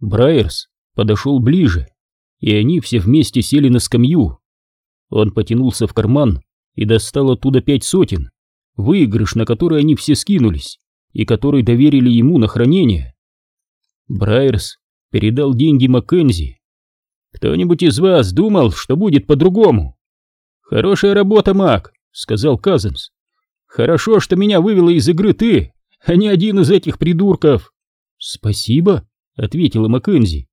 Брайерс подошел ближе, и они все вместе сели на скамью. Он потянулся в карман и достал оттуда пять сотен, выигрыш, на который они все скинулись, и который доверили ему на хранение. Брайерс передал деньги Маккензи. «Кто-нибудь из вас думал, что будет по-другому?» «Хорошая работа, Мак», — сказал Казанс. «Хорошо, что меня вывела из игры ты, а не один из этих придурков». «Спасибо», — ответила Маккензи.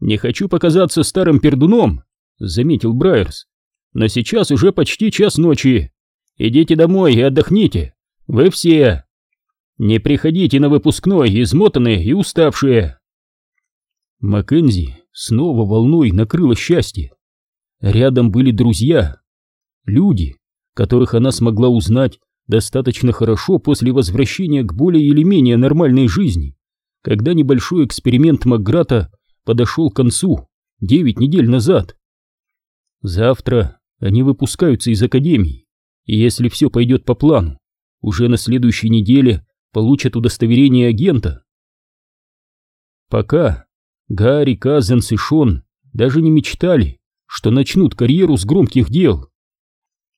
«Не хочу показаться старым пердуном», — заметил Брайерс. «Но сейчас уже почти час ночи. Идите домой и отдохните. Вы все. Не приходите на выпускной измотанные и уставшие». Маккензи снова волной накрыло счастье. Рядом были друзья, люди, которых она смогла узнать достаточно хорошо после возвращения к более или менее нормальной жизни, когда небольшой эксперимент Макграта подошел к концу девять недель назад. Завтра они выпускаются из академии, и если все пойдет по плану, уже на следующей неделе получат удостоверение агента. Пока Гарри, Казенс и Шон даже не мечтали, что начнут карьеру с громких дел.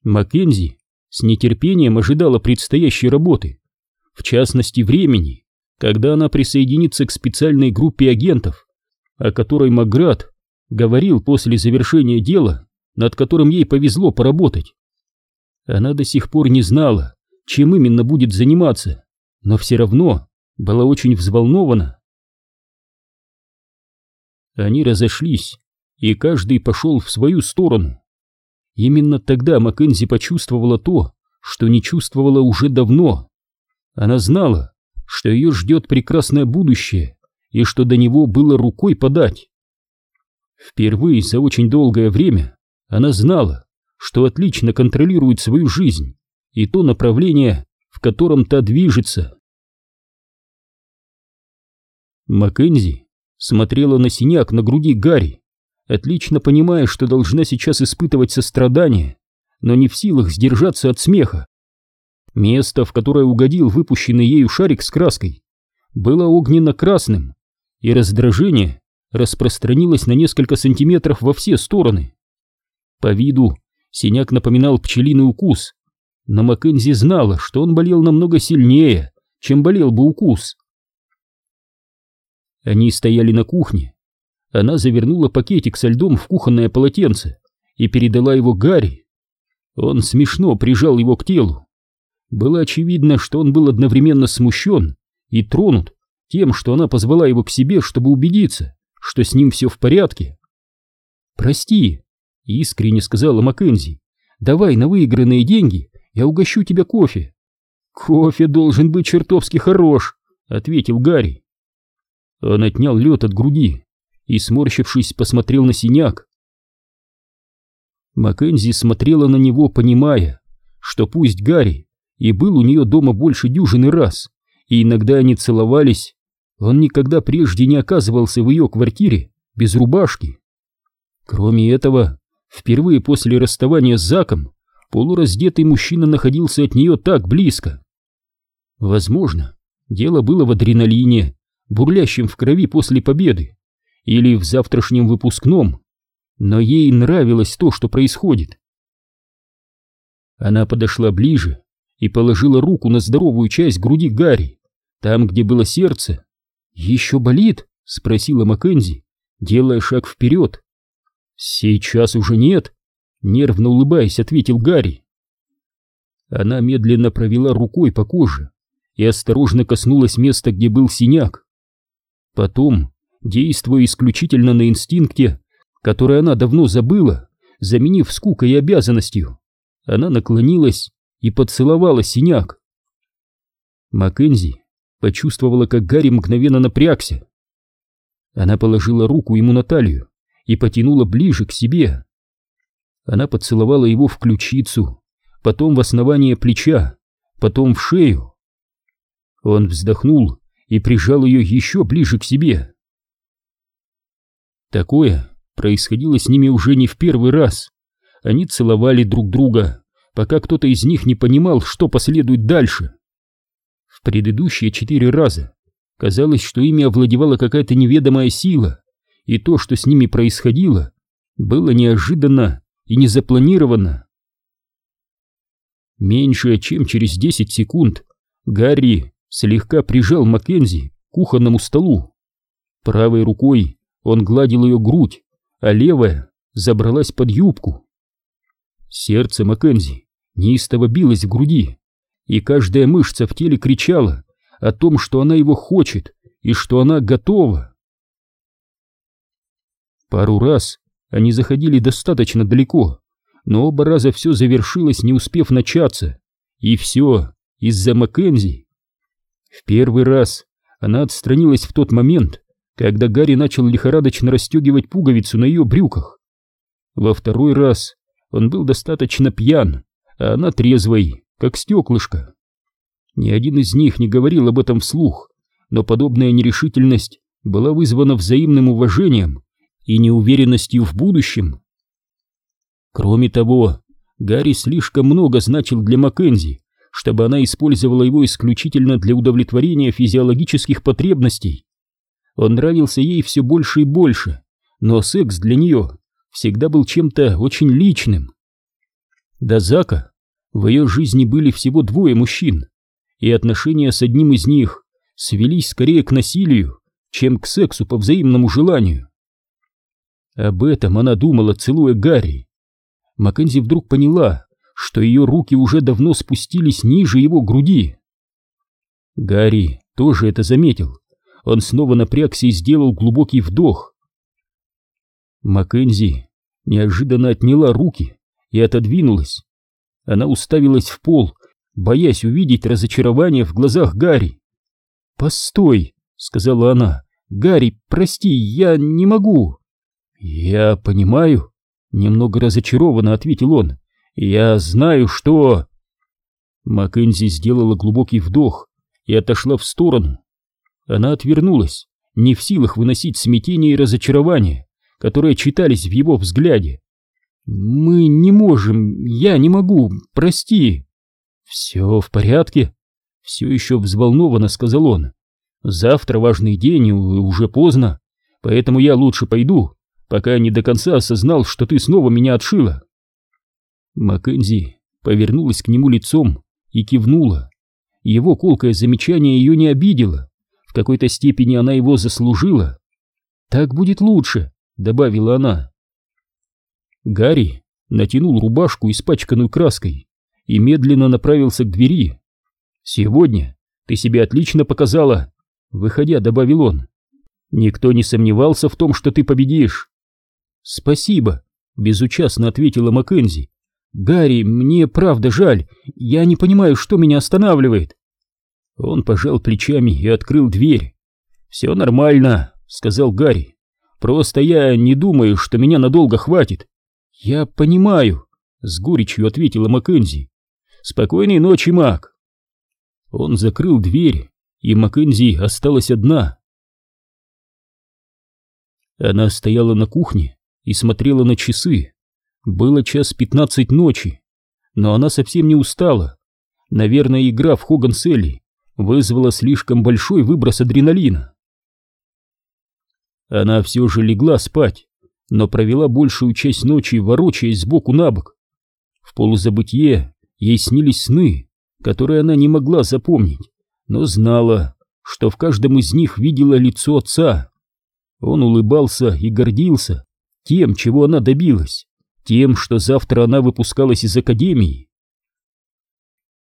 Маккензи с нетерпением ожидала предстоящей работы, в частности времени, когда она присоединится к специальной группе агентов, о которой Маград говорил после завершения дела, над которым ей повезло поработать. Она до сих пор не знала, чем именно будет заниматься, но все равно была очень взволнована. Они разошлись, и каждый пошел в свою сторону. Именно тогда Маккензи почувствовала то, что не чувствовала уже давно. Она знала, что ее ждет прекрасное будущее, и что до него было рукой подать. Впервые за очень долгое время она знала, что отлично контролирует свою жизнь и то направление, в котором та движется. Маккензи смотрела на синяк на груди Гарри, отлично понимая, что должна сейчас испытывать сострадание, но не в силах сдержаться от смеха. Место, в которое угодил выпущенный ею шарик с краской, было огненно-красным, и раздражение распространилось на несколько сантиметров во все стороны. По виду синяк напоминал пчелиный укус, но Маккензи знала, что он болел намного сильнее, чем болел бы укус. Они стояли на кухне. Она завернула пакетик со льдом в кухонное полотенце и передала его Гарри. Он смешно прижал его к телу. Было очевидно, что он был одновременно смущен и тронут тем, что она позвала его к себе, чтобы убедиться, что с ним все в порядке. «Прости», — искренне сказала Маккензи, — «давай на выигранные деньги я угощу тебя кофе». «Кофе должен быть чертовски хорош», — ответил Гарри. Он отнял лед от груди и, сморщившись, посмотрел на синяк. Маккензи смотрела на него, понимая, что пусть Гарри и был у нее дома больше дюжины раз, и иногда они целовались, он никогда прежде не оказывался в ее квартире без рубашки. Кроме этого, впервые после расставания с Заком полураздетый мужчина находился от нее так близко. Возможно, дело было в адреналине, бурлящим в крови после победы, или в завтрашнем выпускном, но ей нравилось то, что происходит. Она подошла ближе и положила руку на здоровую часть груди Гарри, там, где было сердце. «Еще болит?» — спросила Маккензи, делая шаг вперед. «Сейчас уже нет», — нервно улыбаясь, ответил Гарри. Она медленно провела рукой по коже и осторожно коснулась места, где был синяк. Потом, действуя исключительно на инстинкте, который она давно забыла, заменив скукой и обязанностью, она наклонилась и поцеловала синяк. Маккензи почувствовала, как Гарри мгновенно напрягся. Она положила руку ему на талию и потянула ближе к себе. Она поцеловала его в ключицу, потом в основание плеча, потом в шею. Он вздохнул и прижал ее еще ближе к себе. Такое происходило с ними уже не в первый раз. Они целовали друг друга, пока кто-то из них не понимал, что последует дальше. В предыдущие четыре раза Казалось, что ими овладевала какая-то неведомая сила, и то, что с ними происходило, было неожиданно и незапланировано. Меньше чем через 10 секунд Гарри слегка прижал Маккензи к кухонному столу. Правой рукой он гладил ее грудь, а левая забралась под юбку. Сердце Маккензи неистово билось в груди, и каждая мышца в теле кричала о том, что она его хочет и что она готова. Пару раз они заходили достаточно далеко, но оба раза все завершилось, не успев начаться. И все из-за Маккензи. В первый раз она отстранилась в тот момент, когда Гарри начал лихорадочно расстегивать пуговицу на ее брюках. Во второй раз он был достаточно пьян, а она трезвой, как стеклышко. Ни один из них не говорил об этом вслух, но подобная нерешительность была вызвана взаимным уважением и неуверенностью в будущем. Кроме того, Гарри слишком много значил для Маккензи, чтобы она использовала его исключительно для удовлетворения физиологических потребностей. Он нравился ей все больше и больше, но секс для нее всегда был чем-то очень личным. До Зака в ее жизни были всего двое мужчин, и отношения с одним из них свелись скорее к насилию, чем к сексу по взаимному желанию. Об этом она думала, целуя Гарри, Маккензи вдруг поняла, что ее руки уже давно спустились ниже его груди. Гарри тоже это заметил. Он снова напрягся и сделал глубокий вдох. Маккензи неожиданно отняла руки и отодвинулась. Она уставилась в пол, боясь увидеть разочарование в глазах Гарри. «Постой», — сказала она, — «Гарри, прости, я не могу». «Я понимаю», Немного разочарованно ответил он. «Я знаю, что...» Маккензи сделала глубокий вдох и отошла в сторону. Она отвернулась, не в силах выносить смятение и разочарование, которые читались в его взгляде. «Мы не можем, я не могу, прости». «Все в порядке?» Все еще взволнованно сказал он. «Завтра важный день, уже поздно, поэтому я лучше пойду пока не до конца осознал, что ты снова меня отшила. Маккензи повернулась к нему лицом и кивнула. Его колкое замечание ее не обидело. В какой-то степени она его заслужила. «Так будет лучше», — добавила она. Гарри натянул рубашку, испачканную краской, и медленно направился к двери. «Сегодня ты себя отлично показала», — выходя, добавил он. «Никто не сомневался в том, что ты победишь. «Спасибо», — безучастно ответила Маккензи. «Гарри, мне правда жаль. Я не понимаю, что меня останавливает». Он пожал плечами и открыл дверь. «Все нормально», — сказал Гарри. «Просто я не думаю, что меня надолго хватит». «Я понимаю», — с горечью ответила Маккензи. «Спокойной ночи, Мак». Он закрыл дверь, и Маккензи осталась одна. Она стояла на кухне и смотрела на часы. Было час пятнадцать ночи, но она совсем не устала. Наверное, игра в Хоган Селли вызвала слишком большой выброс адреналина. Она все же легла спать, но провела большую часть ночи, ворочаясь сбоку на бок. В полузабытье ей снились сны, которые она не могла запомнить, но знала, что в каждом из них видела лицо отца. Он улыбался и гордился тем, чего она добилась, тем, что завтра она выпускалась из академии.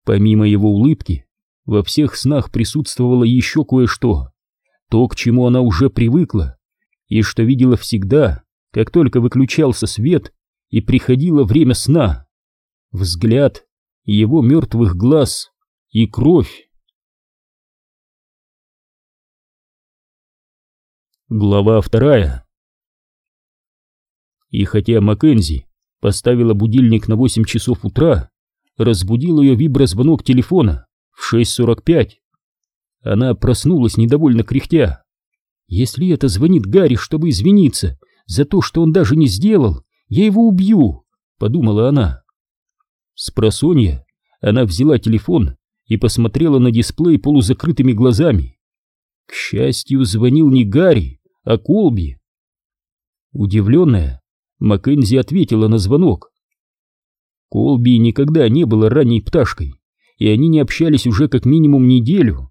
Помимо его улыбки, во всех снах присутствовало еще кое-что, то, к чему она уже привыкла, и что видела всегда, как только выключался свет и приходило время сна. Взгляд его мертвых глаз и кровь. Глава вторая и хотя Маккензи поставила будильник на 8 часов утра, разбудил ее виброзвонок телефона в 6.45. Она проснулась недовольно кряхтя. «Если это звонит Гарри, чтобы извиниться за то, что он даже не сделал, я его убью», — подумала она. С просонья она взяла телефон и посмотрела на дисплей полузакрытыми глазами. К счастью, звонил не Гарри, а Колби. Удивленная, Маккензи ответила на звонок. Колби никогда не была ранней пташкой, и они не общались уже как минимум неделю.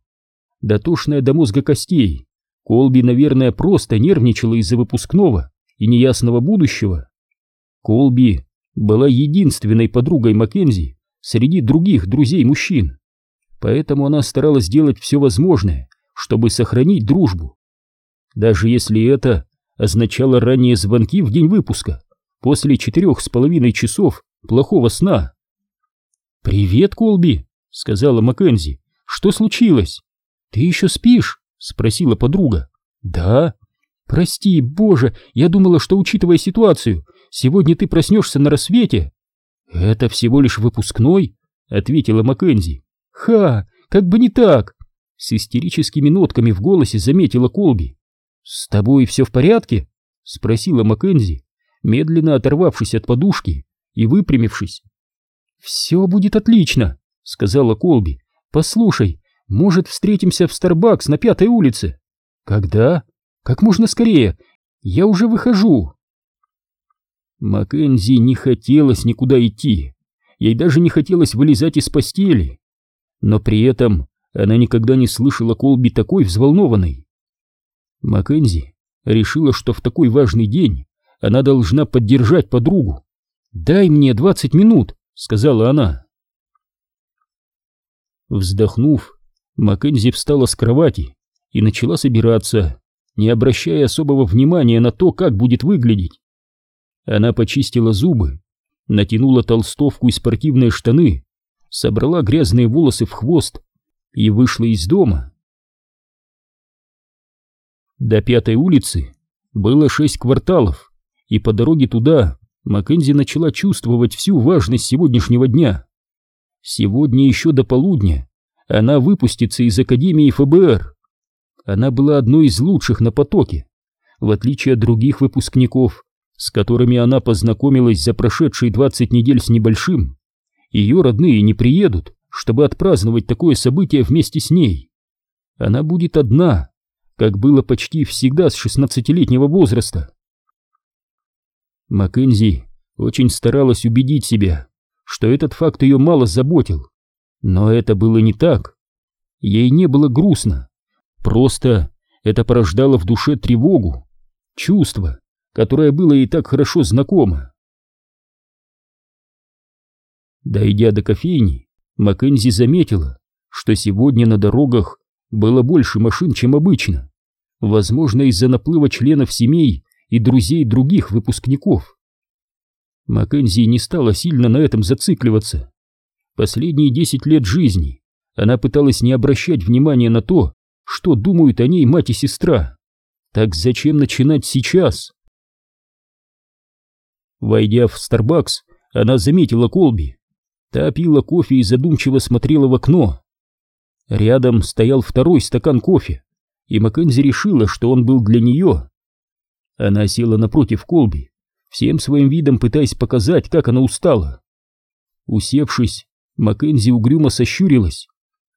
Дотошная до мозга костей, Колби, наверное, просто нервничала из-за выпускного и неясного будущего. Колби была единственной подругой Маккензи среди других друзей-мужчин, поэтому она старалась сделать все возможное, чтобы сохранить дружбу. Даже если это означало ранние звонки в день выпуска, после четырех с половиной часов плохого сна. «Привет, Колби», — сказала Маккензи. «Что случилось?» «Ты еще спишь?» — спросила подруга. «Да». «Прости, боже, я думала, что, учитывая ситуацию, сегодня ты проснешься на рассвете». «Это всего лишь выпускной», — ответила Маккензи. «Ха, как бы не так!» С истерическими нотками в голосе заметила Колби. «С тобой все в порядке?» — спросила Маккензи, медленно оторвавшись от подушки и выпрямившись. «Все будет отлично», — сказала Колби. «Послушай, может, встретимся в Старбакс на пятой улице?» «Когда?» «Как можно скорее! Я уже выхожу!» Маккензи не хотелось никуда идти. Ей даже не хотелось вылезать из постели. Но при этом она никогда не слышала Колби такой взволнованной. Маккензи решила, что в такой важный день она должна поддержать подругу. «Дай мне двадцать минут», — сказала она. Вздохнув, Маккензи встала с кровати и начала собираться, не обращая особого внимания на то, как будет выглядеть. Она почистила зубы, натянула толстовку и спортивные штаны, собрала грязные волосы в хвост и вышла из дома. До пятой улицы было шесть кварталов, и по дороге туда Маккензи начала чувствовать всю важность сегодняшнего дня. Сегодня еще до полудня она выпустится из Академии ФБР. Она была одной из лучших на потоке, в отличие от других выпускников, с которыми она познакомилась за прошедшие 20 недель с небольшим. Ее родные не приедут, чтобы отпраздновать такое событие вместе с ней. Она будет одна, как было почти всегда с шестнадцатилетнего возраста. Маккензи очень старалась убедить себя, что этот факт ее мало заботил, но это было не так. Ей не было грустно, просто это порождало в душе тревогу, чувство, которое было ей так хорошо знакомо. Дойдя до кофейни, Маккензи заметила, что сегодня на дорогах было больше машин, чем обычно, возможно, из-за наплыва членов семей и друзей других выпускников. Маккензи не стала сильно на этом зацикливаться. Последние десять лет жизни она пыталась не обращать внимания на то, что думают о ней мать и сестра. Так зачем начинать сейчас? Войдя в Старбакс, она заметила Колби. Та пила кофе и задумчиво смотрела в окно. Рядом стоял второй стакан кофе, и Маккензи решила, что он был для нее. Она села напротив Колби, всем своим видом пытаясь показать, как она устала. Усевшись, Маккензи угрюмо сощурилась.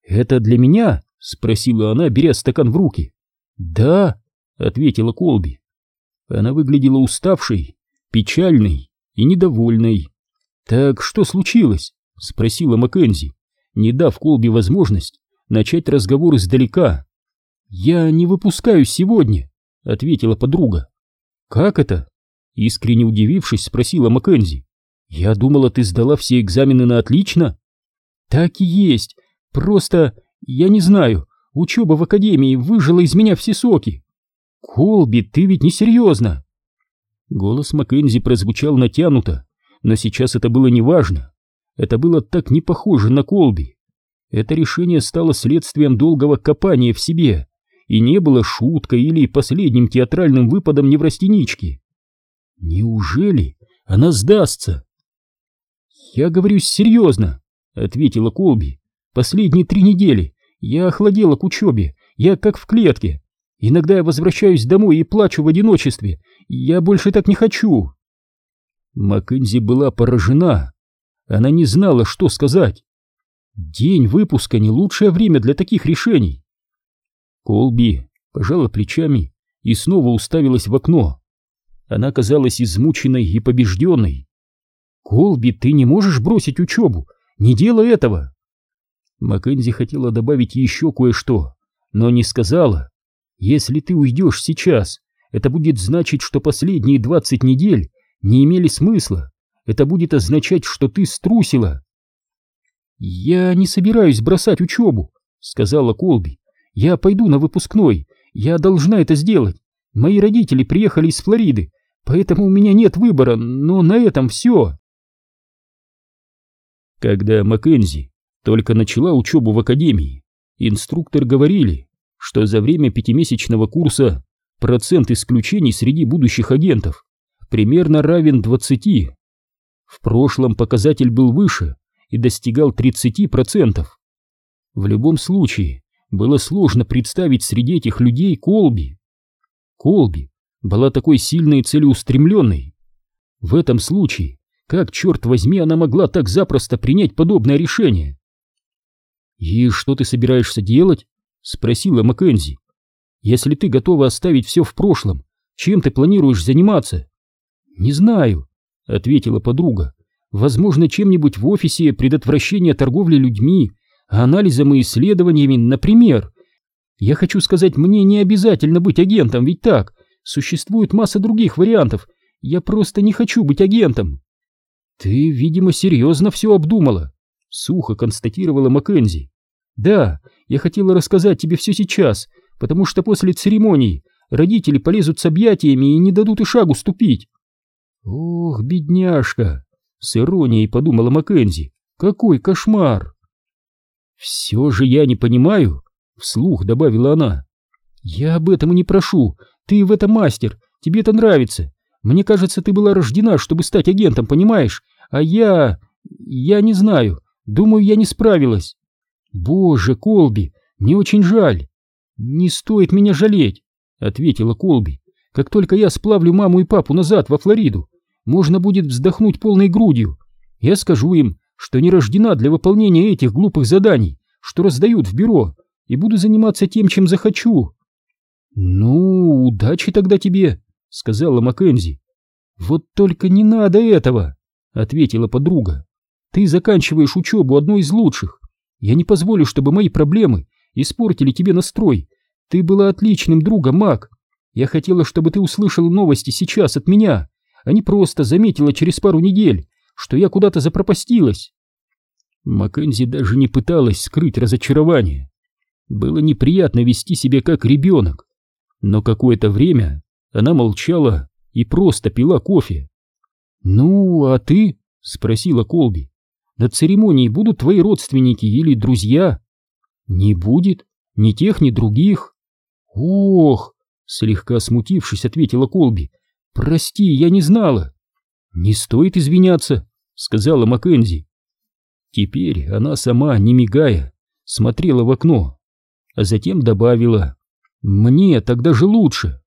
«Это для меня?» — спросила она, беря стакан в руки. «Да», — ответила Колби. Она выглядела уставшей, печальной и недовольной. «Так что случилось?» — спросила Маккензи, не дав Колби возможность начать разговор издалека. «Я не выпускаюсь сегодня», — ответила подруга. «Как это?» — искренне удивившись, спросила Маккензи. «Я думала, ты сдала все экзамены на отлично?» «Так и есть. Просто, я не знаю, учеба в академии выжила из меня все соки». «Колби, ты ведь не серьезно!» Голос Маккензи прозвучал натянуто, но сейчас это было неважно. Это было так не похоже на Колби. Это решение стало следствием долгого копания в себе и не было шуткой или последним театральным выпадом неврастенички. Неужели она сдастся? «Я говорю серьезно», — ответила Колби. «Последние три недели я охладела к учебе, я как в клетке. Иногда я возвращаюсь домой и плачу в одиночестве. Я больше так не хочу». Маккензи была поражена. Она не знала, что сказать. День выпуска не лучшее время для таких решений. Колби пожала плечами и снова уставилась в окно. Она казалась измученной и побежденной. «Колби, ты не можешь бросить учебу! Не делай этого!» Маккензи хотела добавить еще кое-что, но не сказала. «Если ты уйдешь сейчас, это будет значить, что последние двадцать недель не имели смысла. Это будет означать, что ты струсила». «Я не собираюсь бросать учебу», — сказала Колби. «Я пойду на выпускной. Я должна это сделать. Мои родители приехали из Флориды, поэтому у меня нет выбора, но на этом все». Когда Маккензи только начала учебу в академии, инструктор говорили, что за время пятимесячного курса процент исключений среди будущих агентов примерно равен 20. В прошлом показатель был выше и достигал 30%. В любом случае, было сложно представить среди этих людей Колби. Колби была такой сильной и целеустремленной. В этом случае как, черт возьми, она могла так запросто принять подобное решение? «И что ты собираешься делать?» — спросила Маккензи. «Если ты готова оставить все в прошлом, чем ты планируешь заниматься?» «Не знаю», — ответила подруга. «Возможно, чем-нибудь в офисе предотвращения торговли людьми, анализом и исследованиями, например. Я хочу сказать, мне не обязательно быть агентом, ведь так, существует масса других вариантов. Я просто не хочу быть агентом». «Ты, видимо, серьезно все обдумала», — сухо констатировала Маккензи. «Да, я хотела рассказать тебе все сейчас, потому что после церемонии родители полезут с объятиями и не дадут и шагу ступить». «Ох, бедняжка!» — с иронией подумала Маккензи. «Какой кошмар!» «Все же я не понимаю», — вслух добавила она. «Я об этом и не прошу. Ты в этом мастер. Тебе это нравится. Мне кажется, ты была рождена, чтобы стать агентом, понимаешь? А я... я не знаю. Думаю, я не справилась. Боже, Колби, мне очень жаль. Не стоит меня жалеть, ответила Колби. Как только я сплавлю маму и папу назад во Флориду, можно будет вздохнуть полной грудью. Я скажу им, что не рождена для выполнения этих глупых заданий, что раздают в бюро, и буду заниматься тем, чем захочу. Ну, удачи тогда тебе, сказала Маккензи. «Вот только не надо этого!» — ответила подруга. «Ты заканчиваешь учебу одной из лучших. Я не позволю, чтобы мои проблемы испортили тебе настрой. Ты была отличным другом, Мак. Я хотела, чтобы ты услышала новости сейчас от меня, а не просто заметила через пару недель, что я куда-то запропастилась». Маккензи даже не пыталась скрыть разочарование. Было неприятно вести себя как ребенок, но какое-то время она молчала и просто пила кофе. «Ну, а ты?» — спросила Колби. «На церемонии будут твои родственники или друзья?» «Не будет. Ни тех, ни других». «Ох!» — слегка смутившись, ответила Колби. «Прости, я не знала». «Не стоит извиняться», — сказала Маккензи. Теперь она сама, не мигая, смотрела в окно, а затем добавила «Мне тогда же лучше».